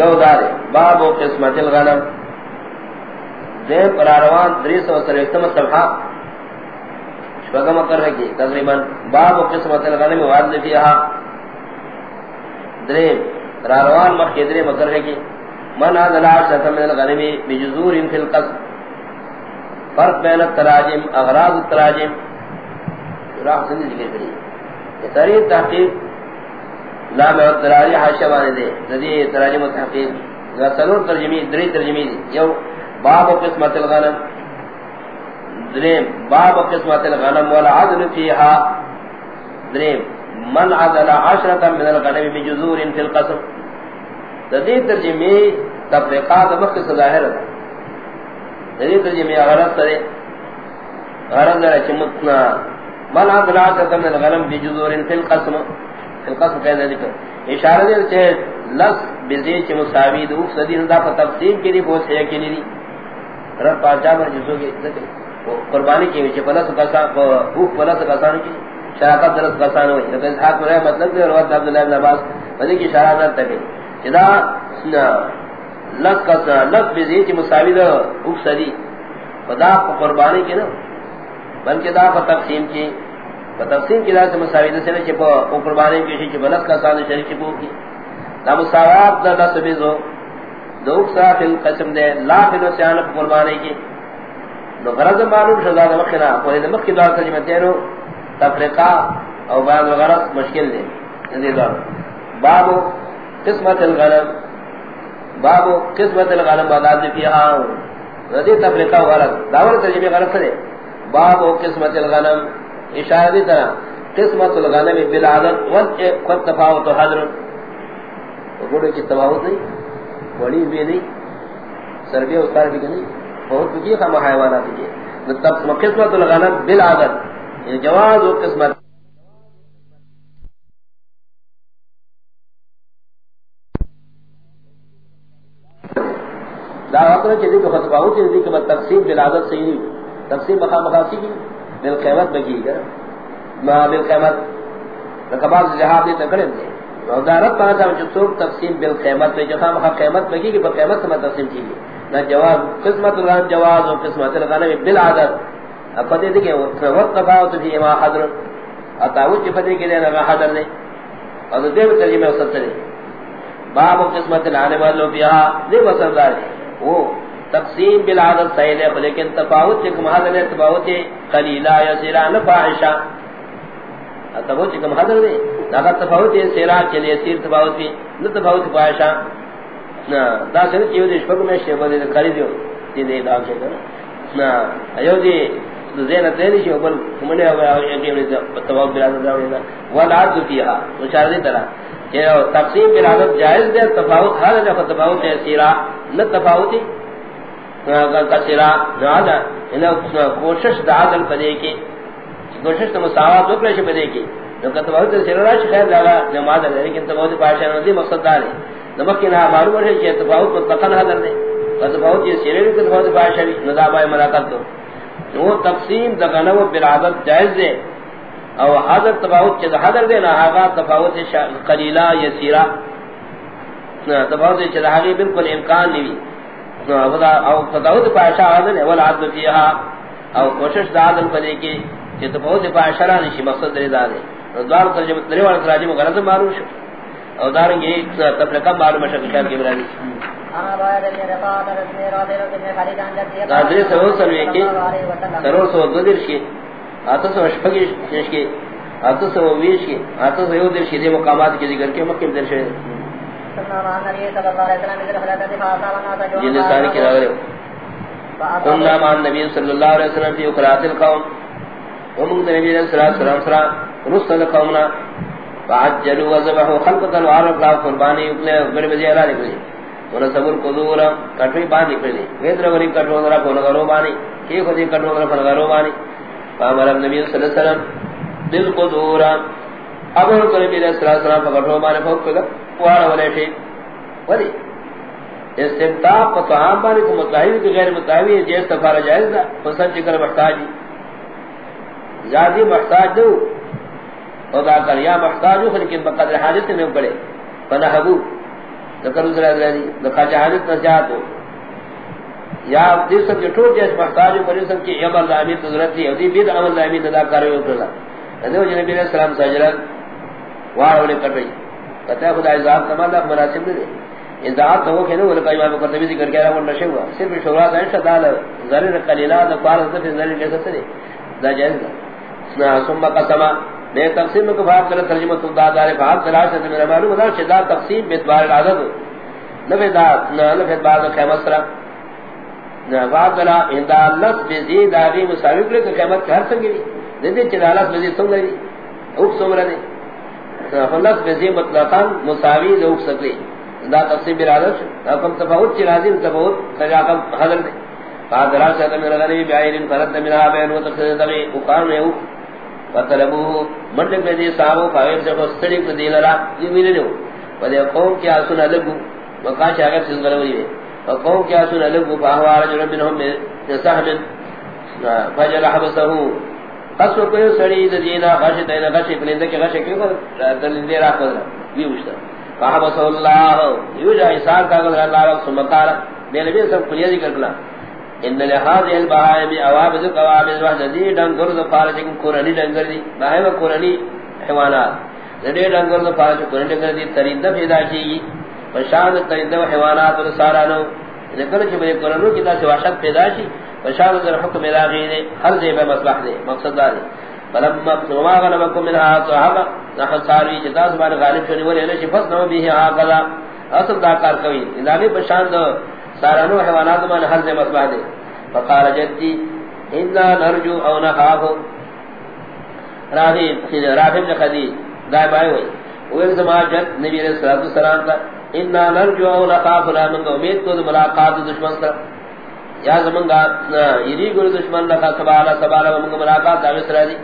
You دار باب و قسمت الغنم دے پراروان صفحہ کر رکھی. تقریباً باب و قسمت الغنم واضح فیہا دریم راروان مخی دریم کر رکھی. من آدھ العاشرة من الغنم بجزور القسم فرق بین التراجم، اغراض التراجم، راہ سندی ذکر کری۔ یہ ترین تحقیق لا میں تراجی حاشہ بانے دے ذدی تراجم و تحقیق۔ سنور ترجمی، دری ترجمی دی، یو باب قسمت الغنم۔ دریم، باب قسمت الغنم، والعدل فیہا۔ دریم، من عدل عشرة من الغنم بجزور فی القسم ذدی ترجمی، تفریقات مخص ظاہر ہے۔ ذدی غرض چمتنا فی القسم فی القسم ذکر اشارہ دے مساوی دو. کے لیے بہت رب پر جسو کے قربانی کی پلس پلس کی. شراکت درس ہوئی. اسحاق مطلب دے عبداللہ عباس. کی جدا لس کسان لس بزید چھ مساوی دو اوک صدی خدا قربانی کی نا بلکہ دا پر تقسیم کی تقسیم کی ذات مساوی دے سے چھ قربانی کی چھ بلس کسان شریک چھ کی دا مساوات دا لس بزو دوک سافل قسم دے لا فل سیان قربانی کی نو غرض معلوم شدا دا مخنا کوئی دا مخ کی دعا ترجمہ تینو تفریقہ او بیان غرض مشکل دے ندی دار باب قسمت الغنم. باب قسمت الغنم بادات فی آن. ندی تفریقہ غرض داور ترجمہ غرض دے باب قسمت الغنم، اشارہ دی طرح، قسمت الغنم بالعدد والتفاوت حضر. گوڑے کی تفاوت نہیں بڑی بھی نہیں، سربی استار بھی نہیں، بہت بکی خام حیوانات کی قسمت الغنم بالعدد یہ جواز و قسمت. لا وقت چیزی کو خطباہو چیزی کہ تقسیم بالعدد صحیح نہیں تقسیم مقام مقاسی کی بالقیمت بکی گا ما بالقیمت رکبات جہاد دیتا کریں دے دارت پانا تھا جو سوک تقسیم بالقیمت میں جہاں مخا قیمت بکی کہ بقیمت سے میں تقسیم کی گئی۔ نہ جواز، قسمت الغان جواز و قسمت الغان میں بالعادت اب فتح دیکھیں وقت تفاوت فی اما حضر اتاوت چی فتح کے لیے نگا حضر نے اور دے بھی ترجمہ وسط سرے باب قسمت العان والو بیہا دے وسط دار وہ تقسیم بالعادت صحیح ہے، لیکن تفاوت چکم حضر نے تفاوت قلیلہ یا سیران فاحشہ۔ تفاوت چکم حضر نے دا تفاوت ہے سیرا کے لیے سیر تفاوت بھی نہ تفاوت پاشا نہ، دا سر کیو دے شپک میں شے بولے کری دیو دی دے دا کے نہ، ایو دی زین تے دی شو بل کمنے ہوا ہے کہ تفاوت بلا دا ہونا ولا عد فیھا تو طرح کہ تقسیم بلا جائز دے، تفاوت ہر جگہ تفاوت ہے، سیرا نہ تفاوت کا سیرا نہ دا یعنی انہاں کوشش دا عدل پدے کی، کوشش تو مساوات وکڑے چھ پدے کی۔ تو کہ تو بہت سرراش خیر لگا نماز ہے، لیکن تو بہت پاشا نہیں مقصد دار ہے۔ نمک کی نہ معلوم ہے کہ تو بہت متقن حاضر نے تو بہت یہ سرے کو بہت پاشا نہیں نذابہ ملاقات تو وہ تقسیم دغنو بالعادت جائز ہے او حاضر تفاوت کے حاضر دینا آغا تفاوت قلیلہ یسیرہ. تفاوت چلاہی بالکل امکان نہیں او تفاوت پاشا حاضر ہے والعدل فیہا او کوشش دا عدل پدے کی کہ تفاوت پاشا نہیں مقصد رضا دے دوار ترجمہ تری والا تراجم غلط معلوم شو. او دارنگے ایک تفریقہ معلوم شکل خیال کی برانی دادری سو سنوے کی سرور سو دو درش کی آتا سو شپگیش کی آتا سو ویش کی آتا سو یو درش کی مقامات کی ذکر کے مکم درش ہے جن ساری کی راگرے قلنا مان نبی صلی اللہ علیہ وسلم فی اقرات القوم۔ ومن نبی صلی اللہ علیہ وسلم رسل قومنا۔ فعجلوا وذبحوا خلقا وعرف لا قربانی اپنے بڑے بڑے اعلان کرے اور صبر قدور کٹوی باندھ نکلے ویدر وری کٹو ذرا کو نگرو بانی کی خودی کٹو ذرا کو نگرو بانی فامر نبی صلی اللہ علیہ وسلم بالقدور ابو کریم علیہ الصلوۃ والسلام کٹو بانی فوق کلا وارا ولے ٹھیک ولی استمتاع کو طعام کو متحوی کو غیر متحوی ہے جیس تفارہ جائز دا پسند چکر محتاجی زیادی محتاج دو خدا کر یا محتاج ہو لیکن بقدر حاجت میں پڑے فنحبو ذکر اسرہ دی دکھا حاجت نسیات ہو یا دیس سب جو ٹوٹ جیس محتاج ہو پر سب کی عمل لامین تضرت دی او بید عمل اللہ لامین ندا کر رہے ہوتا ادھو جنبی علیہ السلام سجرت وار ہونے کر رہی کہتا ہے خدا عزاب تمام اللہ مناسب دے اذا تو کہ نو لکا امام کو تبی ذکر کیا وہ نشے ہوا صرف شورا دا انشاء اللہ ذرر قلیلا دا قال سے ذرر کیسے سے دا جائز نہ ثم قسم میں تقسیم کو بات کر ترجمہ تو دا دار باب تلاش ہے میرا معلوم ہے شدا تقسیم بیتبار العدد. نہ دا نہ نہ بعد خیمہ سرا نہ بعد لا ان دا لفظ بزید مساوی کرے کہ قیامت ہر سنگی دے دے چلالت بزید سن لئی اوک سمرا دے فلس بزید مطلقاً مساوی لوگ سکلی دا تفسیر برادر دا کم تفاوت چی لازم تفاوت سجاقم حضر دے قادر آشتا من غنی بعین فرد من آبین و تقصد دغی اقام نیو فطلبو مردک میں دی صحابو فاویر سے خستڑک دی لرا. دی ملی نیو و دی قوم کیا سن لگو وقاش آگر سن غلوی وی قوم کیا سن لگو فاہوار جرم منہم من سحمن فجر حبسہو قصر کوئی سڑی دینا غشت اینا غشت کلندہ غشت کیوں کر دلندے راہ کر ویوشتا فحبس اللہ یوجا حساب کا قدر اللہ رب سمکار میں نبی سب کلیہ ذکر کلا. ان لحاظ البہائم اوابد قوابد وحد دی ڈنگر دو پارچک قرآنی ڈنگر دی. بہائم قرآنی حیوانات. دی ڈنگر دو پارچک قرآنی ڈنگر دی. تریندہ پیدا کی گی وشان حیوانات و سارانو. یعنی ذکر چھ بلے قرآنو کی تا وحشت پیدا کی وشان در حکم الاغی دے ہر زیبہ مصلح دے مقصد دار دے فلما ما غلبكم منها صحابه نحن ساری جدا زبان غالب شنی ولی نشی فصنو بیہی آقلا اصل دا کار کوئی اندامی پشان دو سارانو حیوانات من حرز مصبح دے فقال جدی، انا نرجو او نخافو راہیم راہیم راہم نخدی دائم آئے ہوئی ویل زمان جد نبی علیہ السلام کا انا نرجو او نخافو لا منگا امید کو ملاقات دشمن سر یا زمانگا یری گل دشمن لکا سبالا سبالا ومنگا ملاقات داوی سر دی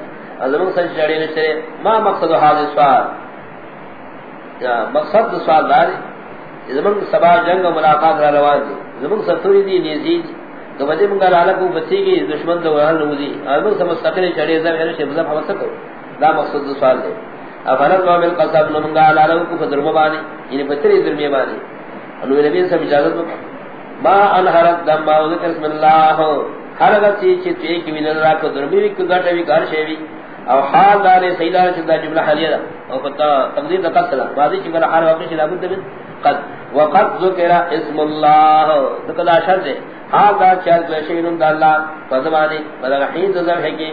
ازمن سن چڑے نشتے ما مقصد حاضر سوال؟ یا مقصد سوال داری زمن سبا جنگ و ملاقات را روان دی. زمن ستوری دی، نیزی دی. تو بجے منگا لالکو بچی کی دشمن دو وحل نمودی ازمن سب مستقل چڑے زم یعنی شب حمد سکو دا مقصد سوال دی. افنر و عمل قصب نمنگا لالکو فدرم بانی یعنی بچری درمی بانی۔ انو نبی سب اجازت بکا ما انحرت دم باو ذکر اسم اللہ۔ ہر اگر چیز چیز چیز کی من اللہ کو درمی وی کو گاٹا وی کار شیوی۔ او حال دار سیدار چدا جملہ حالیہ دا۔ او فتا تقدیر دا قصد بعدی چکر حال واقع شلا بود من قد وقد ذکر اسم اللہ۔ دکلا شرط ہے۔ حال دار چاہت بشیرن دا اللہ۔ فضبانی فضب حید ذر ہے کہ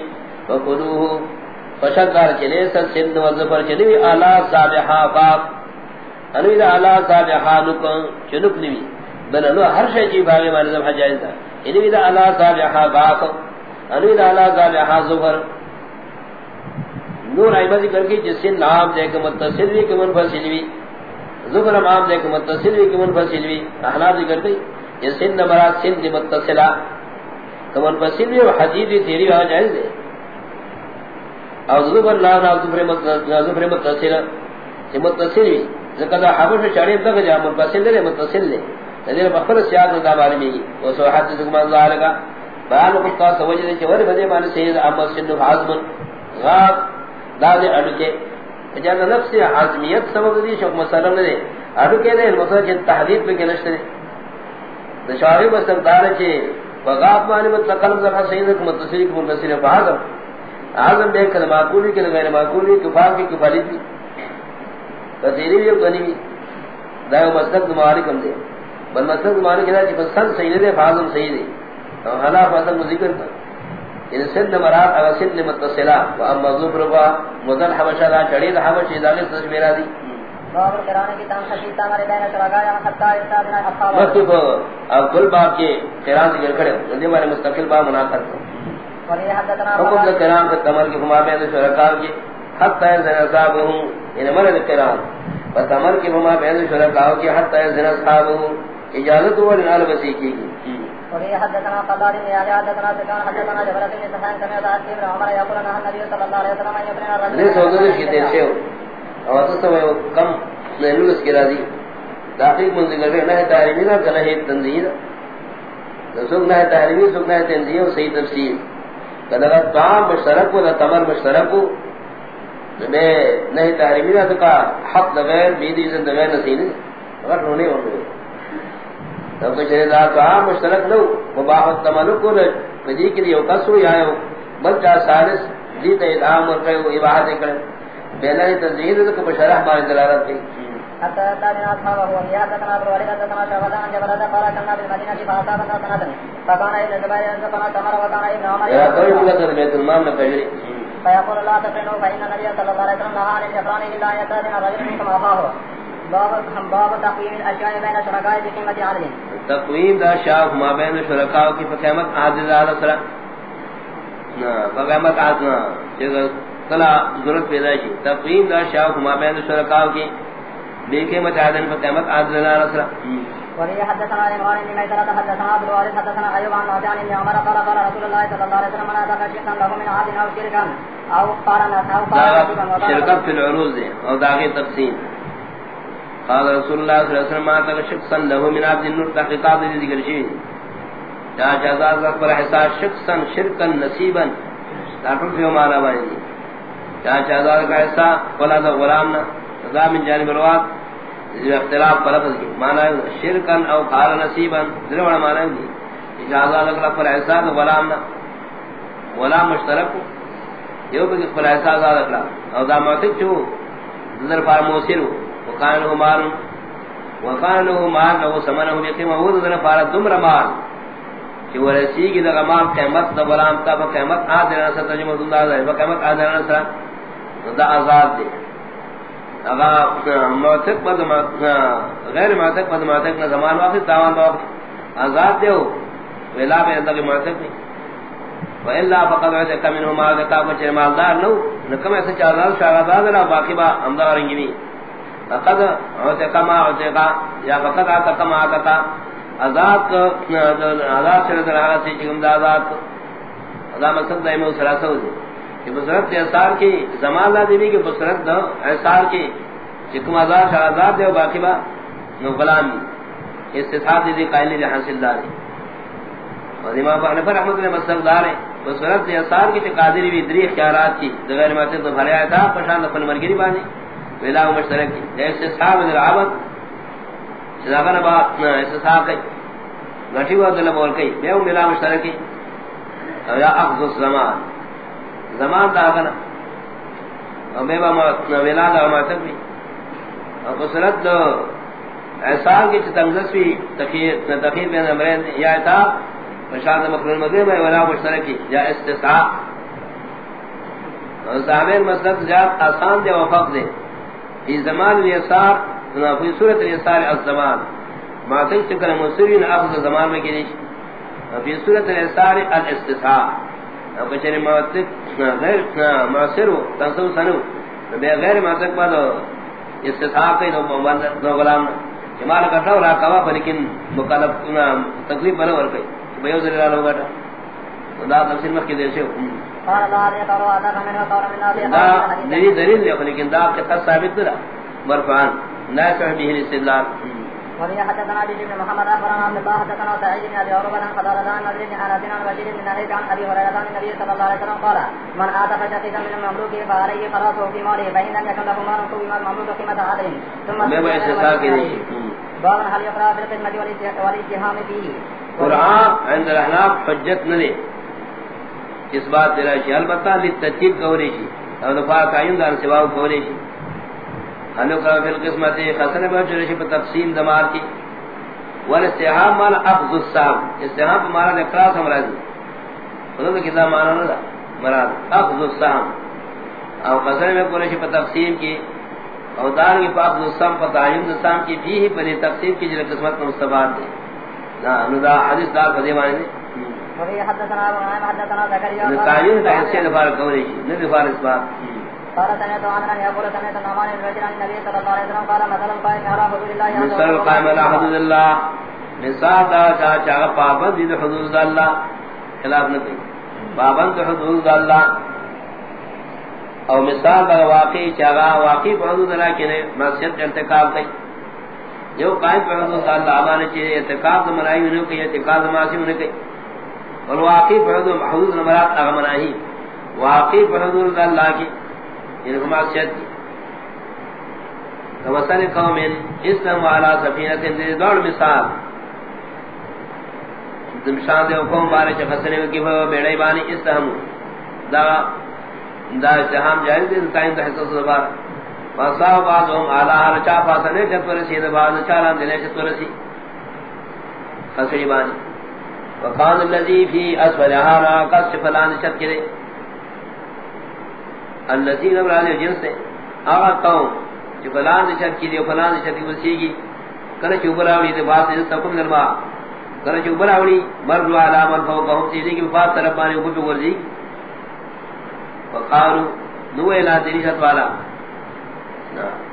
وقلوہ فشدار چلے سن سن وزفر چلوی آلا صابحا فاق انوی دا آلا صابحا نکن چنک نوی۔ بلنو ہر شئی چی باغی مانے زبحا جائز دا۔ انوی دا آلا صابحا فاق انوی دا آلا صابحا ظفر نور ایمہ ذکر کی جس سے نام دے کہ متصل بھی کہ منفصل بھی ذکر نام دے کہ متصل بھی کہ منفصل بھی احنا ذکر کی جس سے نمرات سن دی متصلہ۔ کہ منفصل بھی حدیث بھی تیری وہاں جائز دے۔ اور ذکر نام نام ذکر متصلہ کہ متصل بھی ذکر حبش چاڑیم تک جا منفصل دے متصل دے نظر بخبر سیاد دا بارے میں وہ سو حدیث کمان ظاہر کا بیان مقصد سوجہ دے چھے ور بدے مانے سید احمد سنو حازمن غاب دادے اڑکے جان نفس عظمیت سبب دی شوق مسلم نے اڑکے دے یعنی مسل جن تحدید پہ کے نشتے دشاری مستقدار چے وغاف معنی مطلق قلم زفا سید کو متصل کو منتصر بعد اعظم بے کلمہ معقولی کے غیر معقولی کفار کی کفالی تھی تذیری بھی کنی دا مستق مالک ہم دے. بل مستق مالک ہے کہ سن سید دے فاضل سید ہے حالا فاضل ذکر کر. ان سن مراد اگر سن متصلہ. و اما ظفر و مدن حبشہ دا چڑی دا حبشی دا لیس تشمیرہ دی. مکتوب اب کل باب کے قرآن ذکر کھڑے ندی ہمارے مستقل باب مناقر حکم کا تمر کی ہما بین شرکاو کی حتی زن اصابہم ان مرد قرآن و تمر کی ہما بین شرکاو کی حتی زن اصابہم اجازت ہوا لنال بسی کی گی حدثنا حدثنا سكان حدثنا بن ابن عمر يقول النبي صلى الله عليه وسلم الرجل ليس کی راضی. تحقیق من ذکر ہے نہ تحریمی نہ کہ نہ تنزیہ سوک نہ تحریمی سوک نہ تنزیہ و صحیح تفسیر. کہ طعام مشترک و تمر مشترک ہو۔ نہیں تحریمی نہ تو حق لغیر بیدی زند غیر نسین اگر رونے ہونے تو۔ کہ چلے طعام مشترک لو مباح التملک کو نجی کے لیے قصو یا بلکہ سالس دیتا ادعام اور کہے وہ عباہت کرے۔ بہنا ہی تنزیہ بشرح بارے دلالت کی حتى أتاني أصحابه وهي حدثنا أبو الوليد حدثنا شعبة عن جبلة قال كنا بالمدينة فأصابنا سنة فكان ابن الزبير ينزقنا التمر وكان ابن عمر يا قوي بلغة بيت المال نفجري فيقول الله تفرنوا فإن النبي صلى الله عليه وسلم نهى عن الجفران إلا أن يستأذن الرجل منكم أخاه. باب باب تقويم الأشياء بين الشركاء بقيمة عدل تقویم دا شاف ما بین شرکاء کی فقیمت عادل آدھا سرا فقیمت عادنا کلا ضرورت پیدا شی. تقویم دا شاف ما بین شرکاء کی دیکھے مجاہدن پر قیمت آدھر اللہ رسول ولی حدثنا عمران بن میسرة حدثنا عبد الوارث حدثنا ایوب عن نافع عن ابن عمر قال قال رسول الله صلى الله عليه وسلم من اتى شيئا له من عاد او شركا. قارنا قارنا العروض قال رسول اللہ صلی اللہ علیہ وسلم اتى شخصا له من عاد النور تحقیقات دی ذکر شی یا جزاز پر احساس شخصا شرکا نصیبا مانا بانی جزاز کا ولا غلامنا دا من جانب الواد اختلاف پر لفظ کی معنی شرکن او قال نصیبا دروڑا معنی دی اجازہ لگلا پر احسان غلام غلام مشترک یو بگی پر احسان لگلا او دا معتق چو در پار موسر وکان له مال وکان له مال او سمنه یقیم او در پار دمر مال۔ کہ ورسی کی دا مال، قیمت دا غلام تا قیمت آدھر نصر تجمع اللہ دا قیمت آدھر نصر دا آزاد دے۔ معتق پد غیر معتق پد معتق نہ زمان واقع، تاوان واقع. آزاد دیو، ویلا بے اندر معتق نہیں وإلا فقد عتق منه ما ذكا بچے مالدار نو نکم ایسے چارال شاغداد لا باقی با امدار رنگی فقد عتق ما عتق یا فقد عتق ما عتق آزاد آزاد سے در حالت سے چکم دا آزاد آزاد مقصد دائمو سلاسو دی. کہ بصرت اثار کی، زمان لا دیوی کہ بصرت دا اثار کی چکم آزاد شہازاد دے و باقی با نو غلام دی۔ استثاب دی دی قائل دی حاصل داری اور امام ابو حنیفہ رحمۃ اللہ مصدق دار ہے، بصرت اثار کی قادری بھی دری اختیارات کی۔ غیر ماتے تو بھرے آیا تھا، پشان اپن مرگری بانی۔ ولا مشترک کی۔ دے استثاب دی العبد شذاغنا با استثاب کی۔ گٹھی وا دل بول کئی بے ملا مشترک کی۔ یا اخذ الزمان۔ زمان دا گنا او بے با ویلا دا ما تک بھی. او قصرت دو احسان کی تنگس بھی تخیر تخیر بین امرین یا اتا مشاہد مقرن مغرب ہے ولا مشترکی یا استسعاء اور صحابین مسلط جات آسان دے وفق دے. فی زمان الیسار فی صورت الیسار الزمان ما تک چکر مصرین اخذ زمان میں کی فی صورت الیسار الاستسعاء او کچری موثق غیر تنسو سنو بے غیر بعد غلام جمال لیکن مکلف تکلیف بنا ور کئی بیو ذل اللہ ہوگا دا تفسیر من نبي دا دلیل دلیل لیکن دا ثابت مرفعان الاستدلال۔ وبه حدثنا علي بن محمد اخبرنا عبد الله حدثنا سعيد بن ابي عروبه عن قتاده عن نبي بن انس عن بشير بن نهيك عن ابي هريره عن النبي صلى الله عليه وسلم قال من اتى شقيقا من المملوك فعليه خلاصه في ماله فان لم يكن له مال قوم المملوك قيمه عدل ثم باب هل يقرا بالخدمه والاتهام فيه؟ قرآن عند الاحناف حجت نہ اس بات دلا شی البتہ للترتیب کوری شی اور دفاع قائم دار سوا کوری شی انو کا فی القسمت خسن بچر شی پر تقسیم دمار کی۔ والاستحام مال اخذ السام استحام خود کی دا معنی نہ مراد اخذ السام او خسن میں پر تقسیم کی۔ او دار پاک السام پر تعین السام کی۔ بھی پر تقسیم کی قسمت مستفاد ہے نا انو دا حدیث معنی نے حدثنا قال سمعت عمرا يقول سمعت النعمان بن رجل عن النبي صلى الله عليه وسلم قال مثل القائم على حدود الله مثل القائم على حدود الله. مثال دا چا پابند دی حدود اللہ. خلاف نہ کوئی پابند حدود اللہ. او مثال دا واقعی چا واقعی حدود اللہ کے معصیت ارتکاب کی جو قائم پر حدود اللہ آمانے چاہیے اعتقاب منائی انہوں کہ اعتقاب معاصم انہوں کہ والواقی پر حدود حدود نمرات اغمنائی واقعی پر حدود اللہ کی ان کو معصیت کی وصل قوم اسلام علی سفینہ دے دوڑ مثال. دمشان دے قوم بارے چ فسنے کی بیڑے بانی اسلام. دا دا سہام جائز دے تائیں دے حصہ زبار وصاو بعضهم علی حال چا فاسنے چ پر سی دے بعد چالان دے چ پر سی فسری بانی وقال الذي في اسفلها قص فلان چت کرے الذين امران الجنس. اغا قوم جو فلان چت کی دی فلان چت کی وسیگی کرے چ اوپراوی دے بات اس تکم نرما کرے چ اوپراوی مرد علی من فوق بہت سی کی بات طرف بانے اوپر جو ورزی وقالوا نو الى دریشت والا.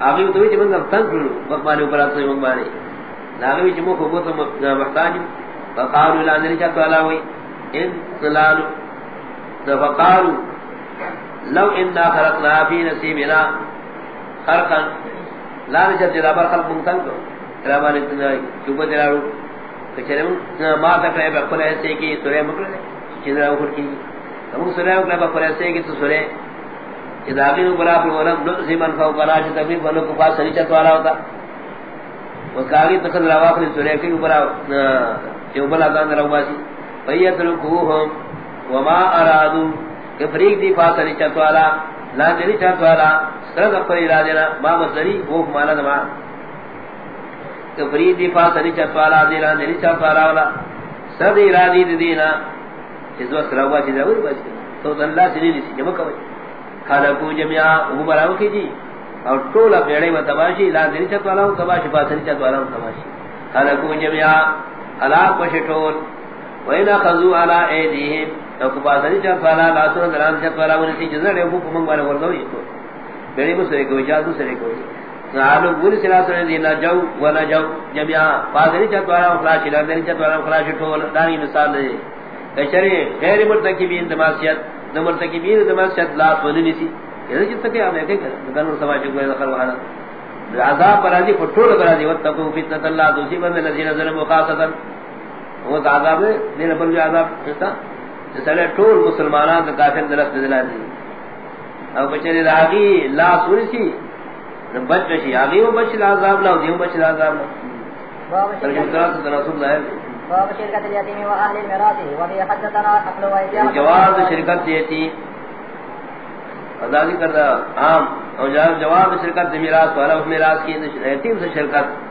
اگے تو وچ منگ تن کرو بقبانے اوپر اتے بقبانے لاگے وچ مو کو تو محتاج وقالوا الى دریشت والا وئی ان سلال فقالوا لو اننا خلقنا في نصيبنا خلقا. لا نجد جرابر خلق منتن کو جرابر اتنا چوبہ جرارو کچھرے ما تکرے بکل ایسے کی سورے مکرے چندرہ اکھر کی ہم سورے مکرے بکل ایسے کی تو سورے چداغی نو برا پر ولم نقضی من فوق راج تکبیر بنو کفا سریچت والا ہوتا وکاگی تخل رواقلی سورے کی برا چوبلا دان رواسی فیت رکوہم وما ارادو کہ فریق دی فاصلی چت والا لا سرد پر ارادہ نا ما مصدری وہ مالا دما. کہ فریق دی فاصلی چت والا، دی لا دلی چت والا سرد ارادی دی دینا اس وقت روا چیز اور بچ تو اللہ سے نہیں سی جمع کوي خلقو جميعا وہ براو کی جی. اور ٹولا بیڑے میں تباشی لا دلی چت تباشی فاصلی چت والا تباشی. خلقو جميعا الا کوشٹول وینا خذو علی ایدیہم تو کو بازاری چا پالا لا سن دران چا پالا ون سی جزر ہے حکم من والے ورگو یہ تو بیڑی مسرے کو اجازت سرے کو نالو ور سلا سن دی نہ جو ولا جو جميعا. بازاری چا پالا خلاص لا دین چا پالا خلاص ٹھول دانی مثال دے کچری غیر مرتکبین دماسیت نمرتکبین دماسیت لا سن سی یہ جت کہ ہم کہ گنور سماج کو دخل وہاں عذاب برادی پٹھول برادی وتقو فتنہ اللہ دوسی بند الذين ظلموا خاصتا وہ عذاب دین پر جو عذاب ہوتا ٹول مسلمانان کا کافر درست دلا دی۔ او بچے راگی لا سوری سی بچ بچی آگی وہ بچ لا عذاب لا دیو بچ لا عذاب لا۔ ترجمہ رسول اللہ جواب شرکت یتیم ازادی کردا عام۔ اور جواب شرکت میراث والا میراث کی یتیم سے شرکت۔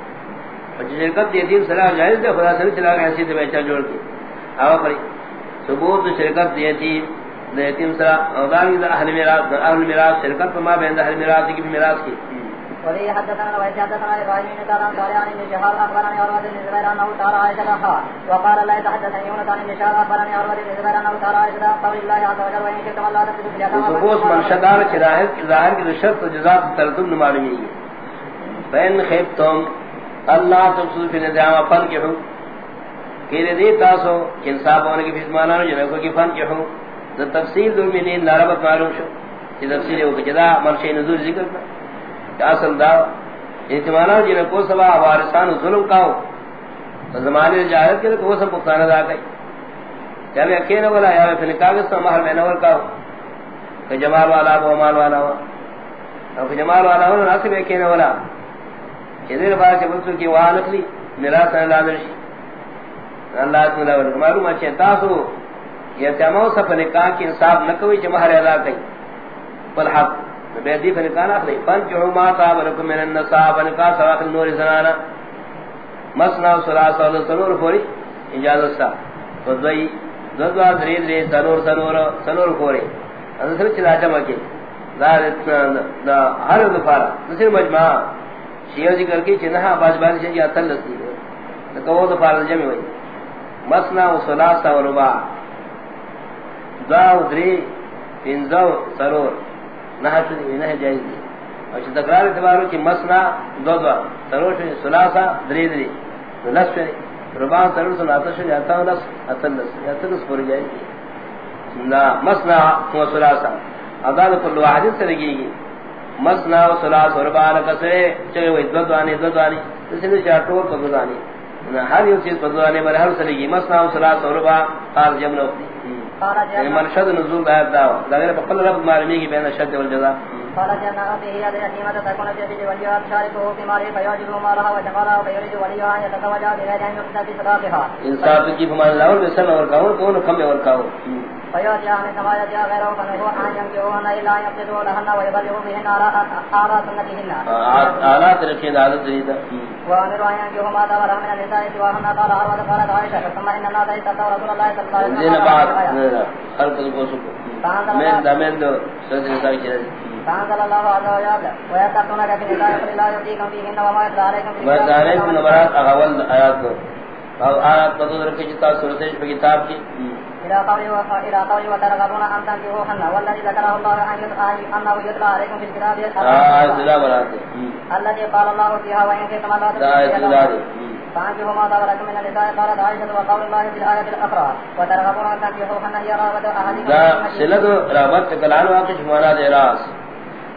شرکت یتیم صلاح جائز ہے خدا سے چلا گیا ایسی بیچا جوڑ کے آوا پڑی ثبوت شرکت دیتی دیتیم سرا اودانی دا اہل میراث اہل میراث شرکت ما بین اہل میراث کی میراث کی ولی حدثنا حدثنا قال عن اخبرني انه وقال لا عن اخبرني انه الله عز وجل وان الله ثبوت چراہت ظاہر کی شرط جزاء ترتب نہ معلوم ہے فین خفتم اللہ تفسدوا في اليتامى فن کے ہوں کہنے دی تاسو کہ انصاف ہونے کی فزمانہ جو کو کی فن کے ہوں تو تفصیل دو میں نہیں ناربت معلوم شو۔ کہ تفصیل ہے کہ جدا مرشی نزول ذکر کا کہ اصل دا احتمالہ جن کو سبا وارثان ظلم کاو زمانے جاہل کے کو سب پختانہ دا گئی۔ جب اکیلا والا یا پھر کاغذ سے مہر میں نور کاو کہ جمال والا وہ مال والا ہوا اور جمال والا ہوا ناسب اکیلا والا۔ جدیر بار سے بلسو کی وہاں نکلی، میرا سن لادرشی اللہ تعالی ور معلوم ہے تاسو یہ تمام سب نکاح کی انصاف نہ کوئی جمہر ادا کئی۔ بل حق بے دی فن کان اخلی۔ پن جو ما تا ولکم من النصاب ان کا سوا نور زنانا۔ مسنا ثلاث و سنور فوری اجازت سا۔ تو دوی، دو دو دری دری سنور سنور سنور فوری ان سر چلا جمع کی۔ دا ہر دفارا دوسری مجمع۔ شیعہ ذکر کی چنہا باز باز شیعہ تلسی تو وہ دفارا جمع ہوئی۔ مسنا و سلاسا و ربا۔ دعا و دری انزو سرور۔ نحا شدی انہیں جائز دی۔ اور چھ تقرار اتبارو کی مسنا دو دعا سرور شدی سلاسا، دری دری۔ نس شدی ربا سرور سن آتا شدی آتا و نس آتا نس آتا نس پوری جائز دی۔ مسنا و سلاسا۔ اداد کل واحد سے لگی گی۔ مسنا و سلاسا و ربا لکسے چگے وہ دو دعانی دو دعانی اس نے چاٹو پگزانی ہر یہ چیز پگزانی پر ہر سلیگی مسنا صلاۃ سوربا قال جمن قال یعنی جاء من شد نزول آیات دا لگے بقل رب معلومی کی بین شد قال به تكون في في ماله بغير في صداقها انصاف کی فرمان بسن اور کون کم اور غيره أن ينكحوهن إلا أن يقصدوا لهن ويبلغوا بهن آراء سنتهن عادت وأمروا أن ينكحوا ما من النساء سواهن قال عروة قالت عائشة ثم إن الناس رسول الله صلى الله عليه بعد خلق دو الله عز وجل في النساء قل يؤتيكم فيهن وما يتلى عليكم في الكتاب اور آیات رکھے جتا کتاب کی إلى قوله إلى قوله وترغبون أن تنكحوهن والذي ذكره الله أن أنه يتلى عليكم في الكتاب الذي قال الله فيها وإن كنتم لا دی فأنكحوا ما لكم من النساء قالت عائشة وقول الله في الآية الأخرى وترغبون أن تنكحوهن هي رغبة أحدكم دا في. سلد رابط کلان واقع شمانا دے راس.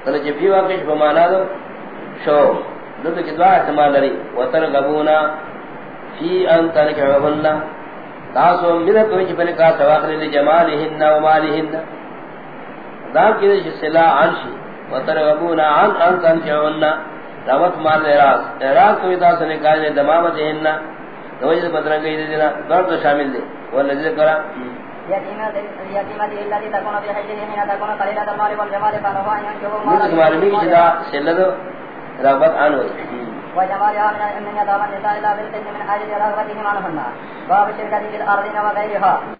کل جفی واقع شمانا دو شو. دو کی دعا احتمال لری. وترغبونا فی ان تنکحوهن تاسو مدت وچ پنے کا سواخر لجمالہن ومالہن دا کی دے سلا عنشی وترغبونا عن ان تنکحوهن رابط مال دے راس اعراض کوئی تاسو نے کہا دمامتہن دوجہ بدرنگی دے دینا درد شامل دے والذی کرا رغبت آن ہوئی وجمالها من من يتامى النساء إلا بالقسم من أجل رغبتهم عنهن باب الشركة في الأرضين وغيرها.